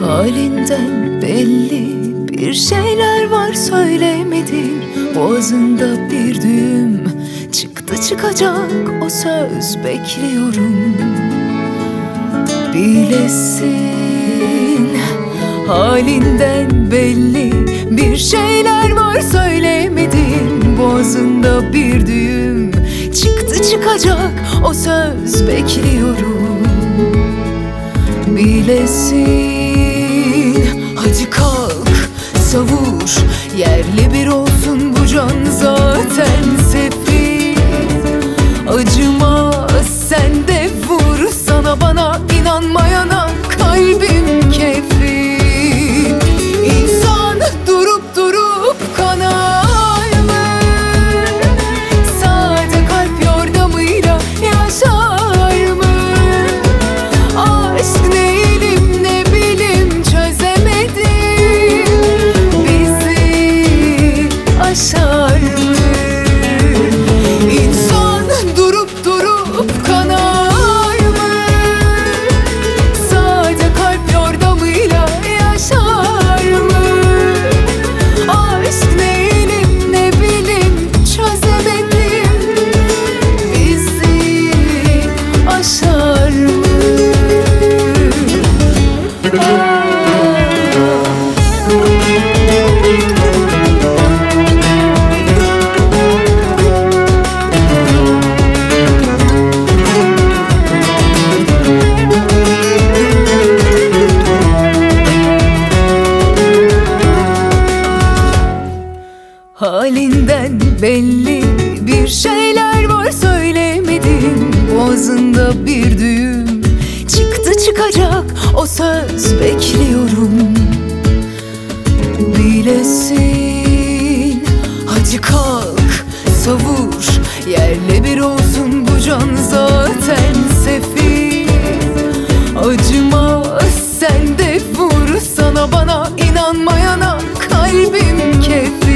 Halinden belli bir şeyler var söylemedin. Boğazında bir düğüm çıktı çıkacak o söz bekliyorum. Bilesin halinden belli bir şeyler var söylemedin. Boğazında bir düğüm çıktı çıkacak o söz bekliyorum Bilesin. Hadi kalk savur Yerli Halinden belli bir şeyler var söylemedin Boğazında bir düğüm çıktı çıkacak o söz bekliyorum. Bilesin hadi kalk savur Yerle bir olsun bu can zaten sefil. Acımaz sen de vur sana bana inanmayana kalbim kefil